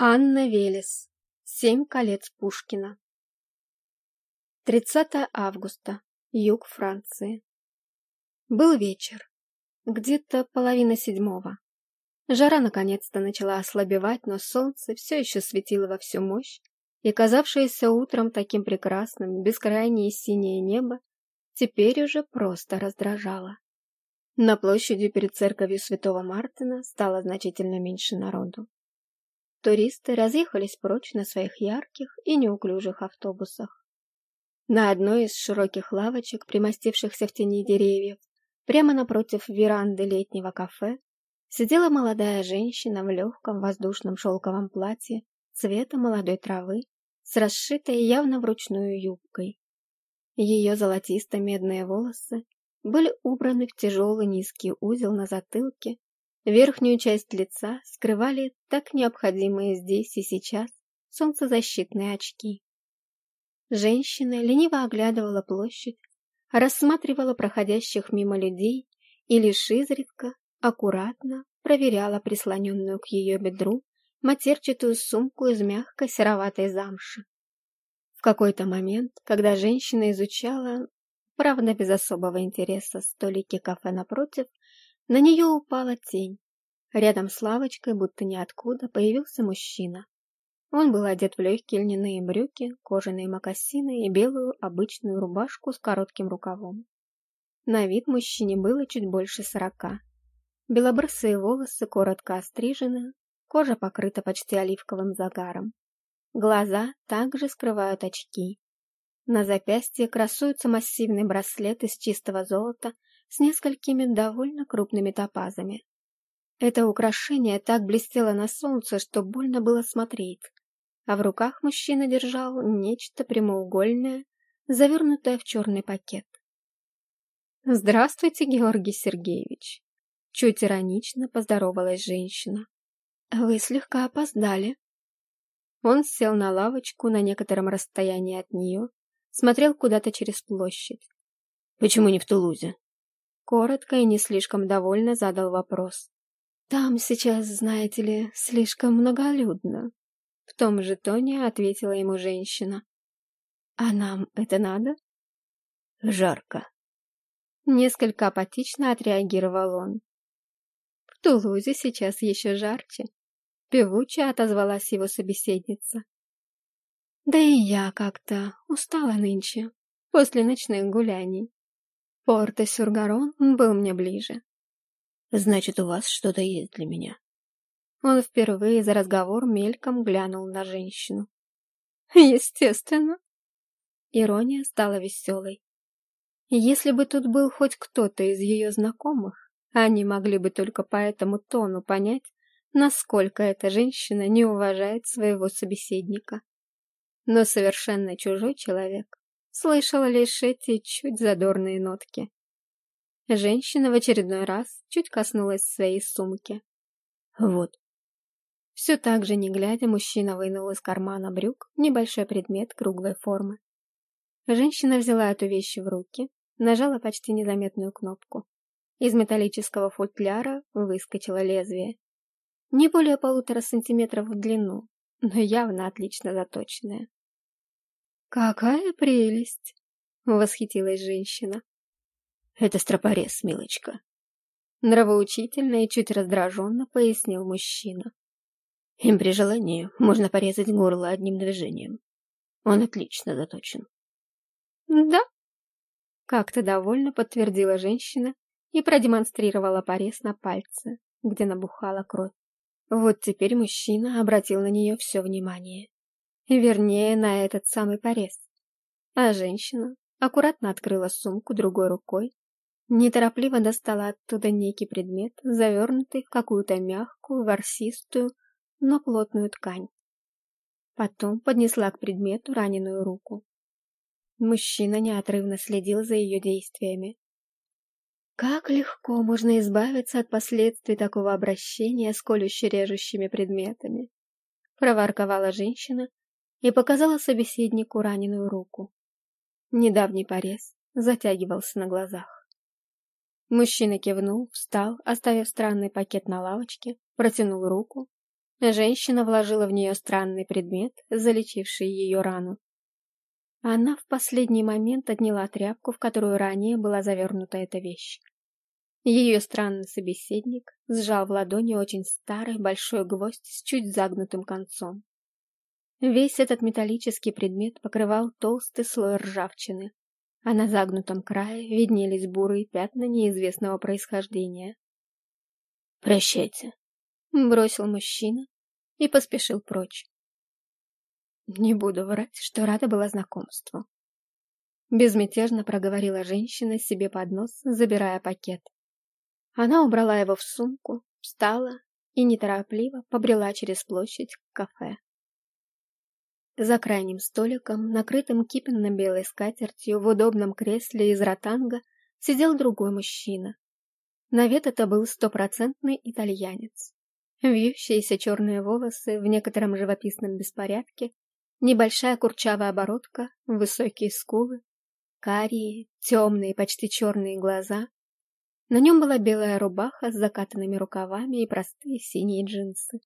Анна Велес. Семь колец Пушкина. 30 августа. Юг Франции. Был вечер. Где-то половина седьмого. Жара наконец-то начала ослабевать, но солнце все еще светило во всю мощь, и казавшееся утром таким прекрасным, бескрайнее синее небо теперь уже просто раздражало. На площади перед церковью Святого Мартина стало значительно меньше народу. Туристы разъехались прочь на своих ярких и неуклюжих автобусах. На одной из широких лавочек, примостившихся в тени деревьев, прямо напротив веранды летнего кафе, сидела молодая женщина в легком воздушном шелковом платье цвета молодой травы с расшитой явно вручную юбкой. Ее золотисто-медные волосы были убраны в тяжелый низкий узел на затылке, верхнюю часть лица скрывали так необходимые здесь и сейчас солнцезащитные очки. Женщина лениво оглядывала площадь, рассматривала проходящих мимо людей и лишь изредка аккуратно проверяла прислоненную к ее бедру матерчатую сумку из мягкой сероватой замши. В какой-то момент, когда женщина изучала, правда без особого интереса, столики кафе напротив, на нее упала тень. Рядом с лавочкой, будто ниоткуда, появился мужчина. Он был одет в легкие льняные брюки, кожаные мокасины и белую обычную рубашку с коротким рукавом. На вид мужчине было чуть больше сорока. Белобрысые волосы коротко острижены, кожа покрыта почти оливковым загаром. Глаза также скрывают очки. На запястье красуется массивный браслет из чистого золота с несколькими довольно крупными топазами. Это украшение так блестело на солнце, что больно было смотреть. А в руках мужчина держал нечто прямоугольное, завернутое в черный пакет. «Здравствуйте, Георгий Сергеевич!» Чуть иронично поздоровалась женщина. «Вы слегка опоздали», он сел на лавочку на некотором расстоянии от нее, смотрел куда-то через площадь. «Почему не в Тулузе?» Коротко и не слишком довольно задал вопрос. «Там сейчас, знаете ли, слишком многолюдно», — в том же тоне ответила ему женщина. «А нам это надо?» «Жарко». Несколько апатично отреагировал он. «В Тулузе сейчас еще жарче», Певуче отозвалась его собеседница. Да и я как-то устала нынче, после ночных гуляний. Порто Сюргарон был мне ближе. Значит, у вас что-то есть для меня. Он впервые за разговор мельком глянул на женщину. Естественно. Ирония стала веселой. Если бы тут был хоть кто-то из ее знакомых, они могли бы только по этому тону понять, насколько эта женщина не уважает своего собеседника. Но совершенно чужой человек слышал лишь эти чуть задорные нотки. Женщина в очередной раз чуть коснулась своей сумки. Вот. Все так же, не глядя, мужчина вынул из кармана брюк небольшой предмет круглой формы. Женщина взяла эту вещь в руки, нажала почти незаметную кнопку. Из металлического футляра выскочило лезвие не более полутора сантиметров в длину, но явно отлично заточенная. «Какая прелесть!» — восхитилась женщина. «Это стропорез, милочка!» Нравоучительно и чуть раздраженно пояснил мужчина. Им при желании можно порезать горло одним движением. Он отлично заточен. «Да?» Как-то довольно подтвердила женщина и продемонстрировала порез на пальце, где набухала кровь. Вот теперь мужчина обратил на нее все внимание. Вернее, на этот самый порез. А женщина аккуратно открыла сумку другой рукой, неторопливо достала оттуда некий предмет, завернутый в какую-то мягкую, ворсистую, но плотную ткань. Потом поднесла к предмету раненую руку. Мужчина неотрывно следил за ее действиями, как легко можно избавиться от последствий такого обращения с колюще-режущими предметами. Проворковала женщина и показала собеседнику раненую руку. Недавний порез затягивался на глазах. Мужчина кивнул, встал, оставив странный пакет на лавочке, протянул руку, Женщина вложила в нее странный предмет, залечивший ее рану. Она в последний момент отняла тряпку, в которую ранее была завернута эта вещь. Ее странный собеседник сжал в ладони очень старый большой гвоздь с чуть загнутым концом. Весь этот металлический предмет покрывал толстый слой ржавчины, а на загнутом крае виднелись бурые пятна неизвестного происхождения. «Прощайте», — бросил мужчина и поспешил прочь. Не буду врать, что рада была знакомству. Безмятежно проговорила женщина себе под нос, забирая пакет. Она убрала его в сумку, встала и неторопливо побрела через площадь к кафе. За крайним столиком, накрытым кипенно-белой скатертью, в удобном кресле из ротанга, сидел другой мужчина. На вид это был стопроцентный итальянец. Вьющиеся черные волосы в некотором живописном беспорядке, небольшая курчавая оборотка, высокие скулы, карие, темные, почти черные глаза. На нем была белая рубаха с закатанными рукавами и простые синие джинсы.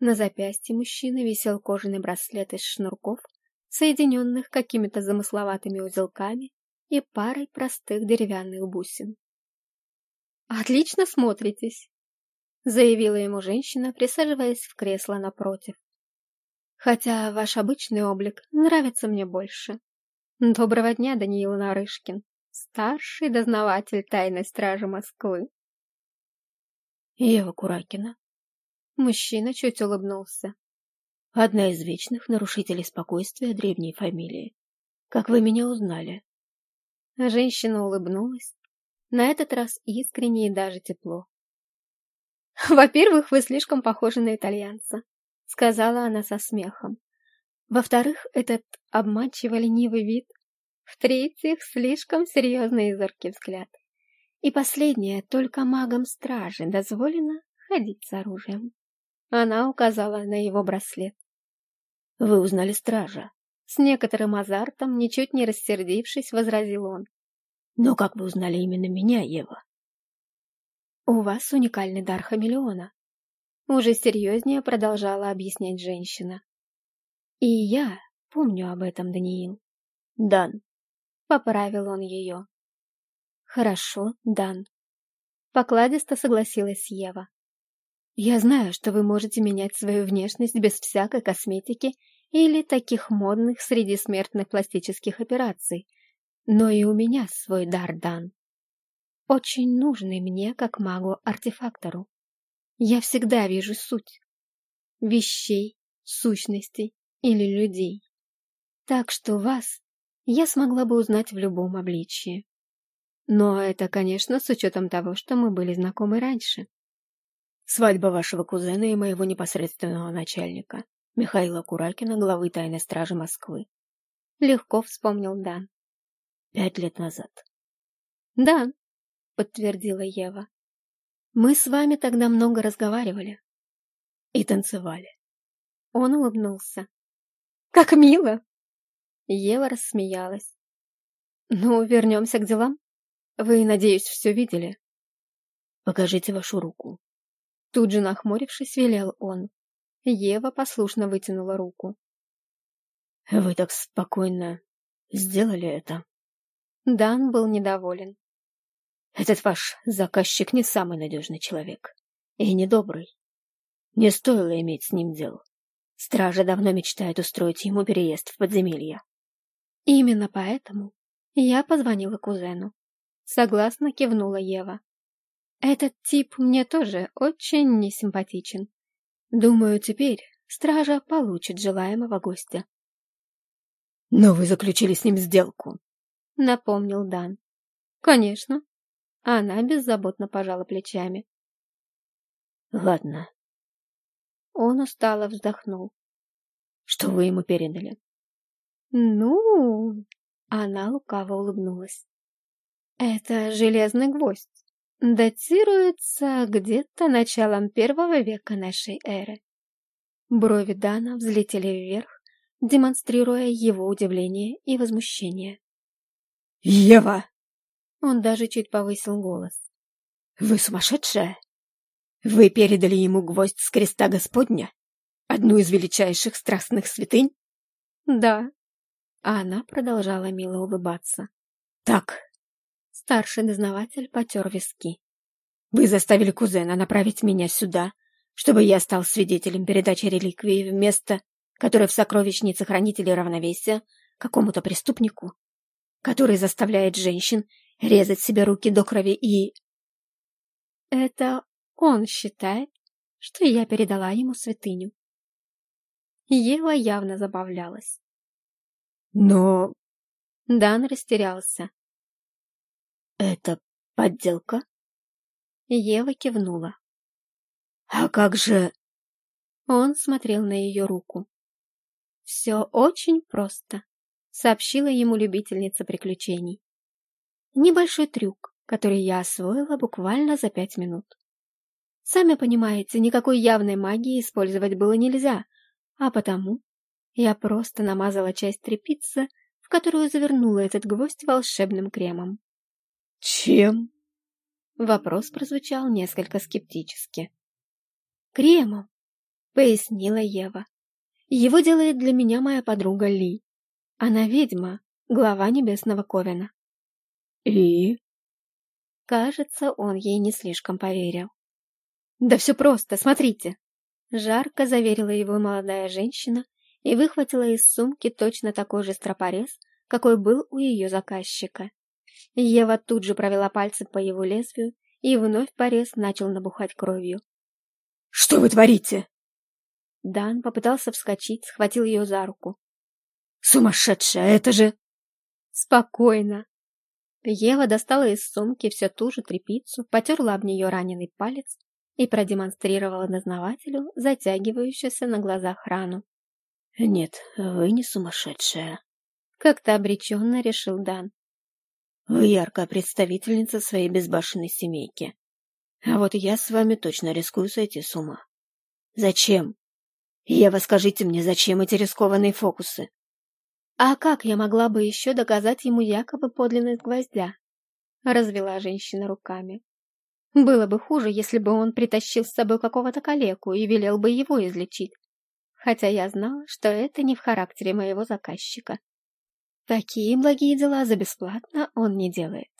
На запястье мужчины висел кожаный браслет из шнурков, соединенных какими-то замысловатыми узелками и парой простых деревянных бусин. «Отлично смотритесь!» — заявила ему женщина, присаживаясь в кресло напротив. «Хотя ваш обычный облик нравится мне больше. Доброго дня, Даниил Нарышкин, старший дознаватель тайной стражи Москвы». «Ева Куракина», Мужчина чуть улыбнулся. Одна из вечных нарушителей спокойствия древней фамилии. Как вы меня узнали? Женщина улыбнулась. На этот раз искренне и даже тепло. «Во-первых, вы слишком похожи на итальянца», — сказала она со смехом. «Во-вторых, этот обманчиво ленивый вид. В-третьих, слишком серьезный и зоркий взгляд. И последнее, только магам стражи дозволено ходить с оружием». Она указала на его браслет. «Вы узнали стража?» С некоторым азартом, ничуть не рассердившись, возразил он. «Но как вы узнали именно меня, Ева?» «У вас уникальный дар хамелеона», — уже серьезнее продолжала объяснять женщина. «И я помню об этом, Даниил». «Дан», — поправил он ее. «Хорошо, Дан». Покладисто согласилась Ева. Я знаю, что вы можете менять свою внешность без всякой косметики или таких модных среди смертных пластических операций. Но и у меня свой дар дан. Очень нужный мне, как магу-артефактору. Я всегда вижу суть. Вещей, сущностей или людей. Так что вас я смогла бы узнать в любом обличии. Но это, конечно, с учетом того, что мы были знакомы раньше. Свадьба вашего кузена и моего непосредственного начальника, Михаила Куракина, главы тайной стражи Москвы. Легко вспомнил Дан. Пять лет назад. Да, подтвердила Ева. Мы с вами тогда много разговаривали. И танцевали. Он улыбнулся. Как мило! Ева рассмеялась. Ну, вернемся к делам. Вы, надеюсь, все видели? Покажите вашу руку. Тут же нахмурившись, велел он. Ева послушно вытянула руку. «Вы так спокойно сделали это?» Дан был недоволен. «Этот ваш заказчик не самый надежный человек. И недобрый. Не стоило иметь с ним дел. Стража давно мечтает устроить ему переезд в подземелье». «Именно поэтому я позвонила кузену». Согласно кивнула Ева. Этот тип мне тоже очень несимпатичен. Думаю, теперь стража получит желаемого гостя. Но вы заключили с ним сделку, напомнил Дан. Конечно. Она беззаботно пожала плечами. Ладно. Он устало вздохнул. Что вы ему передали? Ну, она лукаво улыбнулась. Это железный гвоздь датируется где-то началом первого века нашей эры. Брови Дана взлетели вверх, демонстрируя его удивление и возмущение. «Ева!» Он даже чуть повысил голос. «Вы сумасшедшая? Вы передали ему гвоздь с креста Господня? Одну из величайших страстных святынь? Да. А она продолжала мило улыбаться. Так. Старший дознаватель потер виски. Вы заставили кузена направить меня сюда, чтобы я стал свидетелем передачи реликвии в место, которое в сокровищнице хранителей равновесия, какому-то преступнику, который заставляет женщин резать себе руки до крови и... Это он считает, что я передала ему святыню. Ева явно забавлялась. Но... Дан растерялся. Это подделка? Ева кивнула. А как же... Он смотрел на ее руку. Все очень просто, сообщила ему любительница приключений. Небольшой трюк, который я освоила буквально за пять минут. Сами понимаете, никакой явной магии использовать было нельзя, а потому я просто намазала часть тряпицы, в которую завернула этот гвоздь волшебным кремом. «Чем?» Вопрос прозвучал несколько скептически. «Кремом», — пояснила Ева. «Его делает для меня моя подруга Ли. Она ведьма, глава Небесного Ковена. «И?» Кажется, он ей не слишком поверил. «Да все просто, смотрите!» Жарко заверила его молодая женщина и выхватила из сумки точно такой же стропорез, какой был у ее заказчика. Ева тут же провела пальцы по его лезвию, и вновь порез начал набухать кровью. «Что вы творите?» Дан попытался вскочить, схватил ее за руку. «Сумасшедшая, это же...» «Спокойно!» Ева достала из сумки все ту же тряпицу, потерла об нее раненый палец и продемонстрировала дознавателю затягивающуюся на глазах рану. «Нет, вы не сумасшедшая», — как-то обреченно решил Дан. «Вы яркая представительница своей безбашенной семейки. А вот я с вами точно рискую сойти с ума. Зачем? Ева, скажите мне, зачем эти рискованные фокусы? «А как я могла бы еще доказать ему якобы подлинность гвоздя?» Развела женщина руками. «Было бы хуже, если бы он притащил с собой какого-то калеку и велел бы его излечить. Хотя я знала, что это не в характере моего заказчика. Такие благие дела за бесплатно он не делает».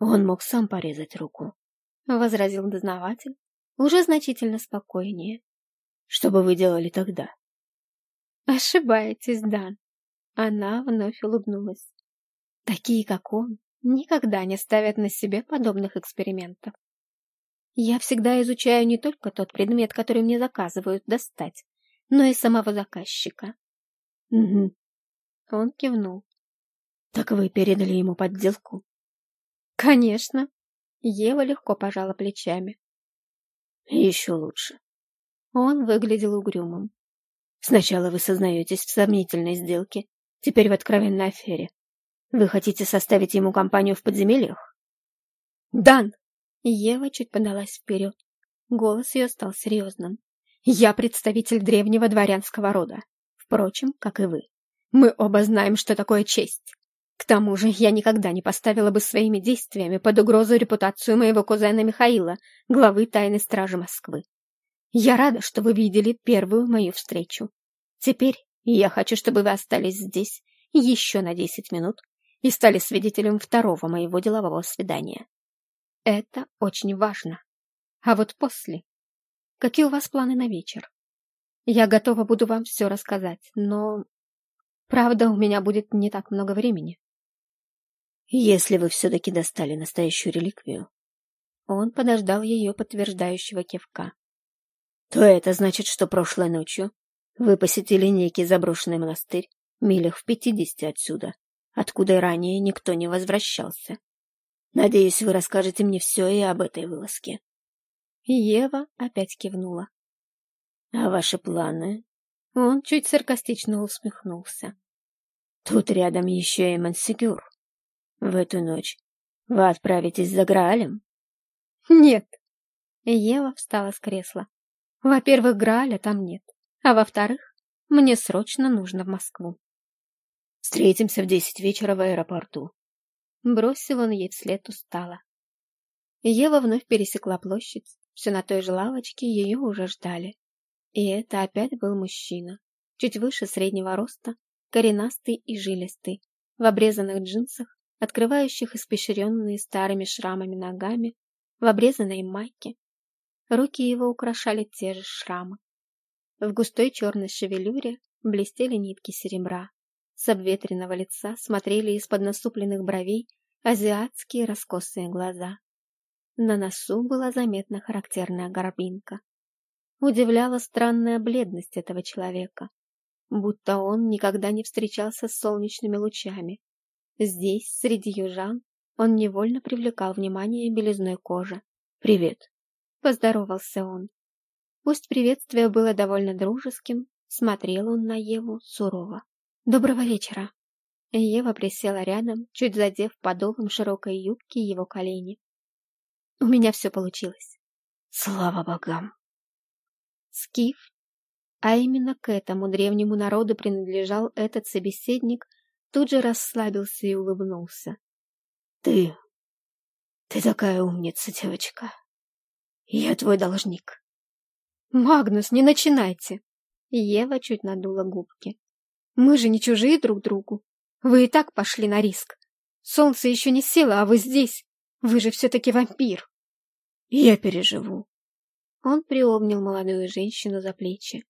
«Он мог сам порезать руку», — возразил дознаватель, уже значительно спокойнее. «Что бы вы делали тогда?» «Ошибаетесь, Дан. Она вновь улыбнулась. Такие, как он, никогда не ставят на себе подобных экспериментов. Я всегда изучаю не только тот предмет, который мне заказывают достать, но и самого заказчика. Угу. Он кивнул. Так вы передали ему подделку? Конечно. Ева легко пожала плечами. Еще лучше. Он выглядел угрюмым. Сначала вы сознаетесь в сомнительной сделке, Теперь в откровенной афере. Вы хотите составить ему компанию в подземельях? Дан! Ева чуть подалась вперед. Голос ее стал серьезным. Я представитель древнего дворянского рода. Впрочем, как и вы. Мы оба знаем, что такое честь. К тому же я никогда не поставила бы своими действиями под угрозу репутацию моего кузена Михаила, главы тайной стражи Москвы. Я рада, что вы видели первую мою встречу. Теперь я хочу, чтобы вы остались здесь еще на десять минут и стали свидетелем второго моего делового свидания. Это очень важно. А вот после... Какие у вас планы на вечер? Я готова буду вам все рассказать, но... Правда, у меня будет не так много времени. Если вы все-таки достали настоящую реликвию, он подождал ее подтверждающего кивка. То это значит, что прошлой ночью вы посетили некий заброшенный монастырь, милях в пятидесяти отсюда, откуда и ранее никто не возвращался. Надеюсь, вы расскажете мне все и об этой вылазке. Ева опять кивнула. А ваши планы? Он чуть саркастично усмехнулся. Тут рядом еще и Мансигюр. В эту ночь вы отправитесь за Граалем? Нет. Ева встала с кресла. Во-первых, Грааля там нет. А во-вторых, мне срочно нужно в Москву. Встретимся в десять вечера в аэропорту. Бросил он ей вслед устало. Ева вновь пересекла площадь, Все на той же лавочке ее уже ждали. И это опять был мужчина, чуть выше среднего роста, коренастый и жилистый, в обрезанных джинсах, открывающих испещренные старыми шрамами ногами, в обрезанной майке. Руки его украшали те же шрамы. В густой черной шевелюре блестели нитки серебра. С обветренного лица смотрели из-под насупленных бровей азиатские раскосые глаза. На носу была заметна характерная горбинка. Удивляла странная бледность этого человека, будто он никогда не встречался с солнечными лучами. Здесь, среди южан, он невольно привлекал внимание белизной кожи. «Привет!» — поздоровался он. Пусть приветствие было довольно дружеским, смотрел он на Еву сурово. «Доброго вечера!» Ева присела рядом, чуть задев подолом широкой юбки его колени. «У меня все получилось!» «Слава богам!» Скиф, а именно к этому древнему народу принадлежал этот собеседник, тут же расслабился и улыбнулся. «Ты... ты такая умница, девочка. Я твой должник». «Магнус, не начинайте!» Ева чуть надула губки. «Мы же не чужие друг другу. Вы и так пошли на риск. Солнце еще не село, а вы здесь. Вы же все-таки вампир». «Я переживу». Он приобнял молодую женщину за плечи.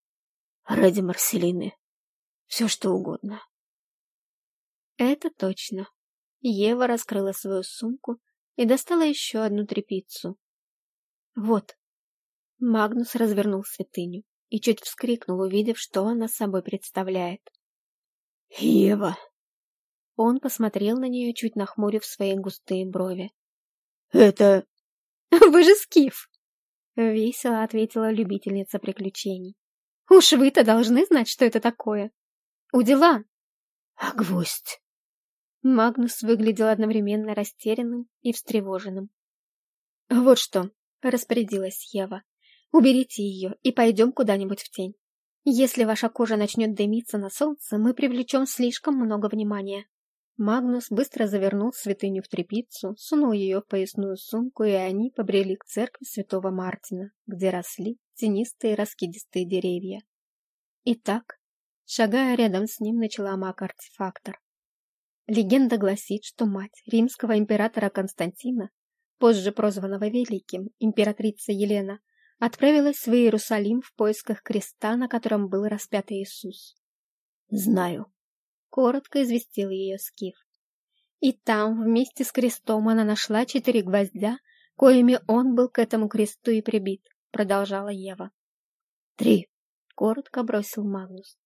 «Ради Марселины. Все что угодно». Это точно. Ева раскрыла свою сумку и достала еще одну тряпицу. Вот. Магнус развернул святыню и чуть вскрикнул, увидев, что она собой представляет. «Ева!» Он посмотрел на нее, чуть нахмурив свои густые брови. «Это...» «Вы же Скиф!» Весело ответила любительница приключений. «Уж вы-то должны знать, что это такое. У дела!» «А гвоздь?» Магнус выглядел одновременно растерянным и встревоженным. «Вот что», — распорядилась Ева, — «уберите ее и пойдем куда-нибудь в тень. Если ваша кожа начнет дымиться на солнце, мы привлечем слишком много внимания». Магнус быстро завернул святыню в тряпицу, сунул ее в поясную сумку, и они побрели к церкви святого Мартина, где росли тенистые раскидистые деревья. Итак, шагая рядом с ним, начала маг-артефактор. Легенда гласит, что мать римского императора Константина, позже прозванного Великим, императрица Елена, отправилась в Иерусалим в поисках креста, на котором был распят Иисус. «Знаю», — коротко известил ее Скиф. И там, вместе с крестом, она нашла четыре гвоздя, коими он был к этому кресту и прибит, продолжала Ева. «Три», — коротко бросил Магнус.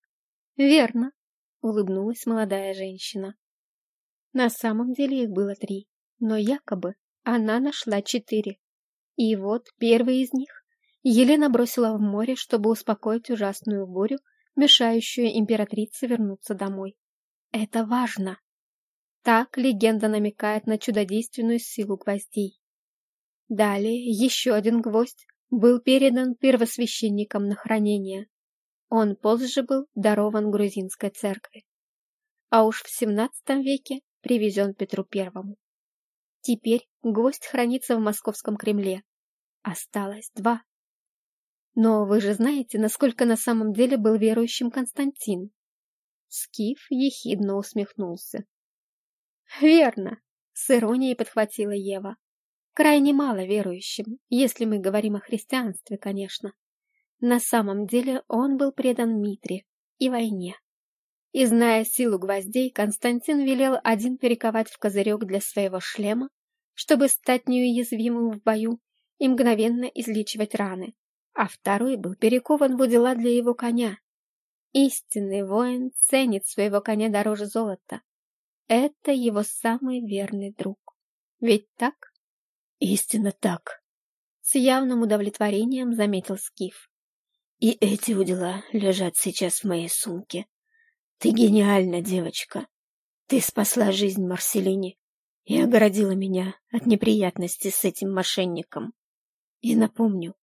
«Верно», — улыбнулась молодая женщина. На самом деле их было три, но якобы она нашла четыре. И вот первый из них Елена бросила в море, чтобы успокоить ужасную бурю, мешающую императрице вернуться домой. Это важно. Так легенда намекает на чудодейственную силу гвоздей. Далее еще один гвоздь был передан первосвященникам на хранение. Он позже был дарован грузинской церкви. А уж в XVII веке привезен Петру Первому. Теперь гвоздь хранится в московском Кремле. Осталось два. Но вы же знаете, насколько на самом деле был верующим Константин. Скиф ехидно усмехнулся. Верно, с иронией подхватила Ева. Крайне мало верующим, если мы говорим о христианстве, конечно. На самом деле он был предан Митре и войне. И зная силу гвоздей, Константин велел один перековать в козырек для своего шлема, чтобы стать неуязвимым в бою и мгновенно излечивать раны, а второй был перекован в удила для его коня. Истинный воин ценит своего коня дороже золота. Это его самый верный друг. Ведь так? Истинно так. С явным удовлетворением заметил Скиф. И эти удила лежат сейчас в моей сумке. Ты гениальна, девочка. Ты спасла жизнь Марселине и огородила меня от неприятностей с этим мошенником. И напомню,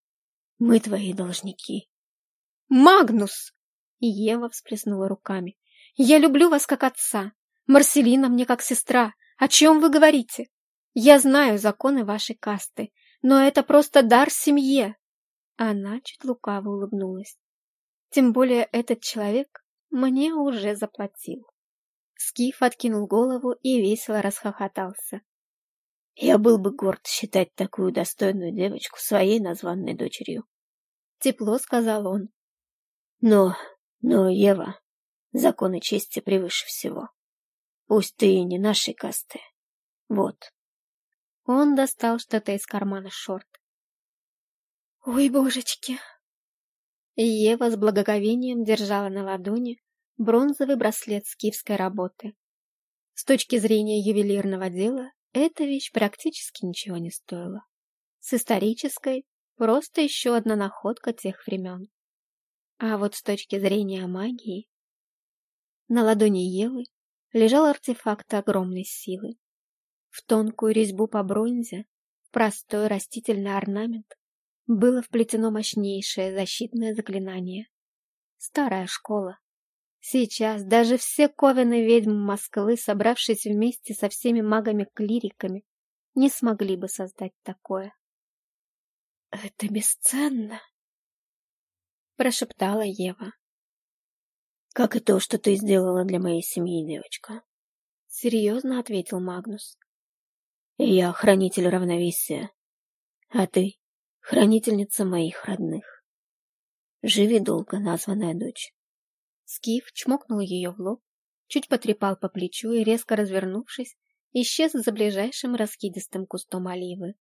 мы твои должники. Магнус! Ева всплеснула руками. Я люблю вас как отца. Марселина мне как сестра. О чем вы говорите? Я знаю законы вашей касты. но это просто дар семье. Она чуть лукаво улыбнулась. Тем более этот человек мне уже заплатил. Скиф откинул голову и весело расхохотался. Я был бы горд считать такую достойную девочку своей названной дочерью. Тепло сказал он. Но, но, Ева, законы чести превыше всего. Пусть ты и не нашей касты. Вот. Он достал что-то из кармана шорт. Ой, божечки! Ева с благоговением держала на ладони бронзовый браслет скифской работы. С точки зрения ювелирного дела, эта вещь практически ничего не стоила. С исторической – просто еще одна находка тех времен. А вот с точки зрения магии... На ладони Евы лежал артефакт огромной силы. В тонкую резьбу по бронзе, простой растительный орнамент, было вплетено мощнейшее защитное заклинание. Старая школа. Сейчас даже все ковены ведьм Москвы, собравшись вместе со всеми магами-клириками, не смогли бы создать такое. «Это бесценно!» — прошептала Ева. «Как и то, что ты сделала для моей семьи, девочка», — серьезно ответил Магнус. «Я хранитель равновесия, а ты — хранительница моих родных. Живи долго, названная дочь». Скиф чмокнул ее в лоб, чуть потрепал по плечу и, резко развернувшись, исчез за ближайшим раскидистым кустом оливы.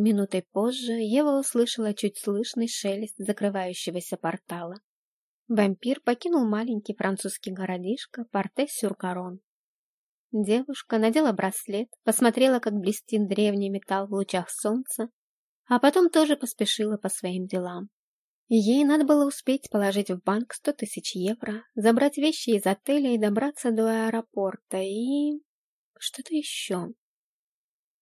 Минутой позже Ева услышала чуть слышный шелест закрывающегося портала. Вампир покинул маленький французский городишко Порте-Сюркарон. Девушка надела браслет, посмотрела, как блестит древний металл в лучах солнца, а потом тоже поспешила по своим делам. Ей надо было успеть положить в банк сто тысяч евро, забрать вещи из отеля и добраться до аэропорта, и... что-то еще.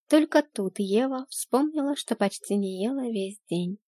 Только тут Ева вспомнила, что почти не ела весь день.